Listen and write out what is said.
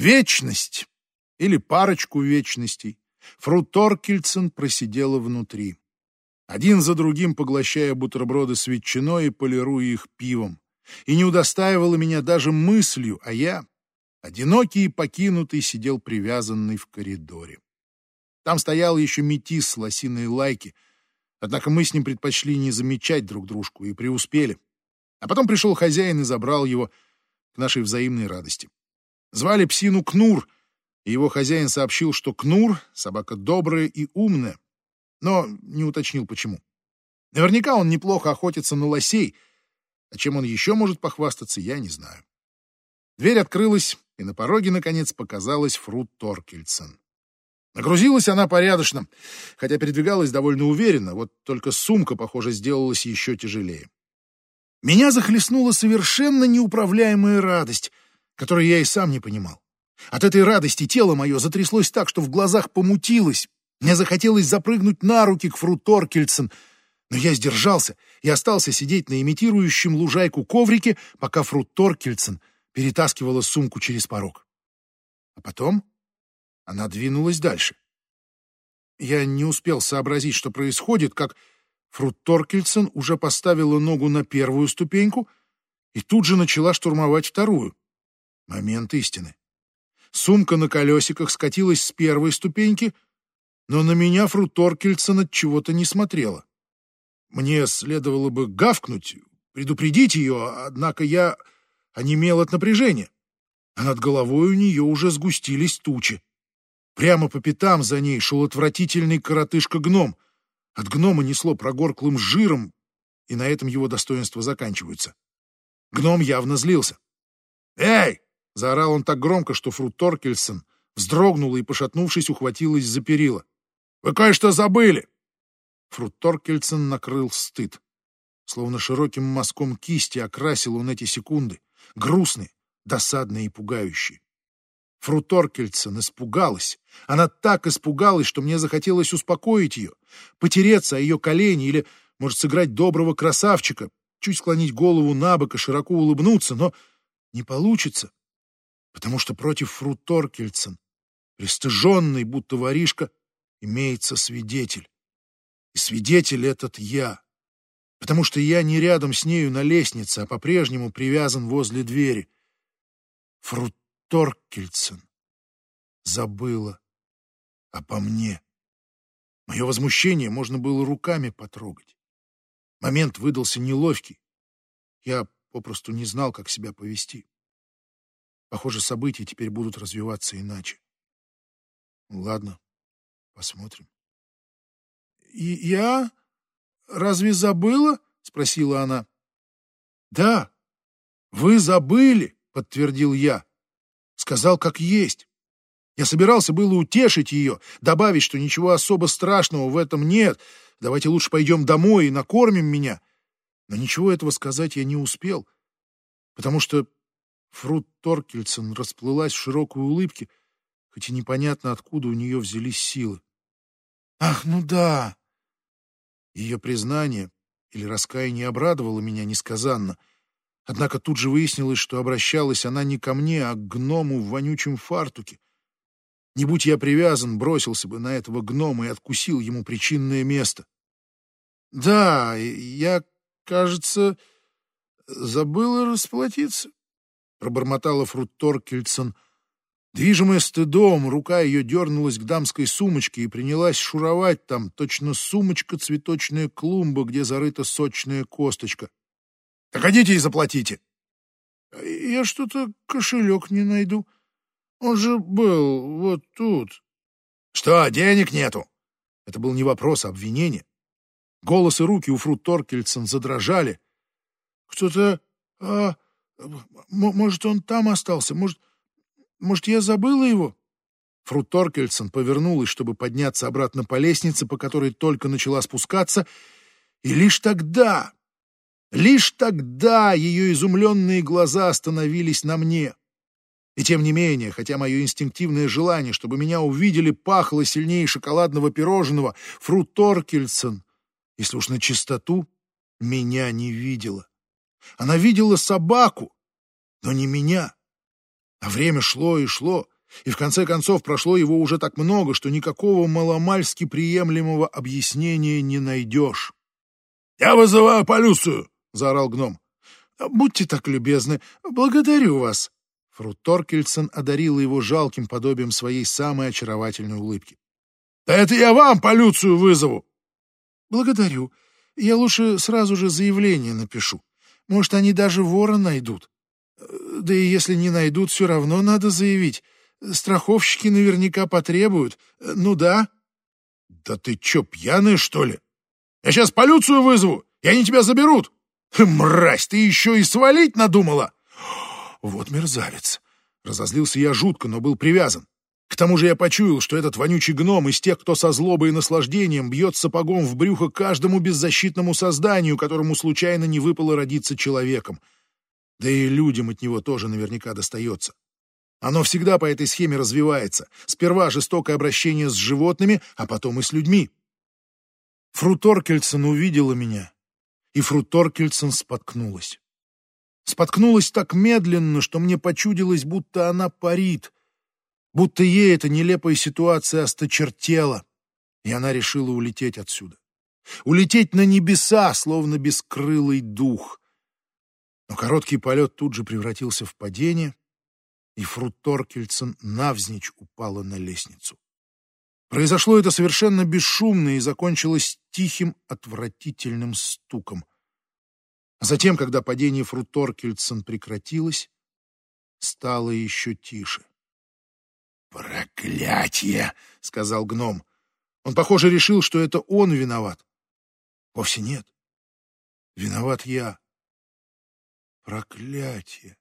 Вечность или парочку вечностей Фру Торкельсон просидела внутри. Один за другим поглощая бутерброды с ветчиной и полируя их пивом. И не удостаивала меня даже мыслью, а я, одинокий и покинутый, сидел привязанный в коридоре. Там стоял еще метис с лосиной лайки, однако мы с ним предпочли не замечать друг дружку и преуспели. А потом пришел хозяин и забрал его к нашей взаимной радости. Звали псину Кнур — и его хозяин сообщил, что Кнур — собака добрая и умная, но не уточнил, почему. Наверняка он неплохо охотится на лосей, а чем он еще может похвастаться, я не знаю. Дверь открылась, и на пороге, наконец, показалась Фрут Торкельсон. Нагрузилась она порядочно, хотя передвигалась довольно уверенно, вот только сумка, похоже, сделалась еще тяжелее. Меня захлестнула совершенно неуправляемая радость, которую я и сам не понимал. От этой радости тело мое затряслось так, что в глазах помутилось. Мне захотелось запрыгнуть на руки к фру Торкельсон, но я сдержался и остался сидеть на имитирующем лужайку коврике, пока фру Торкельсон перетаскивала сумку через порог. А потом она двинулась дальше. Я не успел сообразить, что происходит, как фру Торкельсон уже поставила ногу на первую ступеньку и тут же начала штурмовать вторую. Момент истины. Сумка на колесиках скатилась с первой ступеньки, но на меня фру от чего-то не смотрела. Мне следовало бы гавкнуть, предупредить ее, однако я онемел от напряжения, а над головой у нее уже сгустились тучи. Прямо по пятам за ней шел отвратительный коротышка-гном. От гнома несло прогорклым жиром, и на этом его достоинства заканчиваются. Гном явно злился. «Эй, Заорал он так громко, что Фру Торкельсон вздрогнула и, пошатнувшись, ухватилась за перила. «Вы кое-что забыли!» Фру Торкельсон накрыл стыд. Словно широким мазком кисти окрасил он эти секунды, грустные, досадные и пугающие. Фру Торкельсон испугалась. Она так испугалась, что мне захотелось успокоить ее, потереться о ее колени или, может, сыграть доброго красавчика, чуть склонить голову на бок и широко улыбнуться, но не получится потому что против Фру Торкельсон, пристыженный, будто воришка, имеется свидетель. И свидетель этот я, потому что я не рядом с нею на лестнице, а по-прежнему привязан возле двери. Фру Торкельсон забыла обо мне. Мое возмущение можно было руками потрогать. Момент выдался неловкий. Я попросту не знал, как себя повести. Похоже, события теперь будут развиваться иначе. Ладно, посмотрим. И я? Разве забыла? спросила она. Да, вы забыли, подтвердил я. Сказал, как есть. Я собирался было утешить ее, добавить, что ничего особо страшного в этом нет. Давайте лучше пойдем домой и накормим меня. Но ничего этого сказать я не успел, потому что Фрут Торкельсон расплылась в широкой улыбке, хоть и непонятно, откуда у нее взялись силы. «Ах, ну да!» Ее признание или раскаяние обрадовало меня несказанно. Однако тут же выяснилось, что обращалась она не ко мне, а к гному в вонючем фартуке. Не будь я привязан, бросился бы на этого гнома и откусил ему причинное место. Да, я, кажется, забыла расплатиться пробормотала Фрут Торкельсон. Движимая стыдом, рука ее дернулась к дамской сумочке и принялась шуровать там, точно сумочка цветочная клумба, где зарыта сочная косточка. — Так идите и заплатите. — Я что-то кошелек не найду. Он же был вот тут. — Что, денег нету? Это был не вопрос, а обвинение. Голос и руки у Фрут Торкельсон задрожали. — Кто-то... А, может, он там остался? Может, может, я забыла его?» Фру Торкельсон повернулась, чтобы подняться обратно по лестнице, по которой только начала спускаться, и лишь тогда, лишь тогда ее изумленные глаза остановились на мне. И тем не менее, хотя мое инстинктивное желание, чтобы меня увидели, пахло сильнее шоколадного пирожного, Фру Торкельсон, если уж на чистоту, меня не видела. Она видела собаку, но не меня. А время шло и шло, и в конце концов прошло его уже так много, что никакого маломальски приемлемого объяснения не найдешь. «Я вызываю полюцию!» — заорал гном. «Будьте так любезны, благодарю вас!» Фру Торкельсон одарила его жалким подобием своей самой очаровательной улыбки. «Да это я вам полюцию вызову!» «Благодарю. Я лучше сразу же заявление напишу. Может, они даже вора найдут. Да и если не найдут, все равно надо заявить. Страховщики наверняка потребуют. Ну да». «Да ты чё, пьяная, что ли? Я сейчас полюцию вызову, и они тебя заберут!» «Мразь, ты еще и свалить надумала!» «Вот мерзавец!» Разозлился я жутко, но был привязан. К тому же я почуял, что этот вонючий гном из тех, кто со злобой и наслаждением бьет сапогом в брюхо каждому беззащитному созданию, которому случайно не выпало родиться человеком. Да и людям от него тоже наверняка достается. Оно всегда по этой схеме развивается. Сперва жестокое обращение с животными, а потом и с людьми. Фру Торкельсон увидела меня, и Фру Торкельсон споткнулась. Споткнулась так медленно, что мне почудилось, будто она парит, будто ей эта нелепая ситуация осточертела, и она решила улететь отсюда. Улететь на небеса, словно бескрылый дух. Но короткий полет тут же превратился в падение, и Фру Торкельсон навзничь упала на лестницу. Произошло это совершенно бесшумно и закончилось тихим, отвратительным стуком. А затем, когда падение Фруторкельсон прекратилось, стало еще тише. «Проклятие!» — сказал гном. Он, похоже, решил, что это он виноват. Вовсе нет. Виноват я. Проклятие.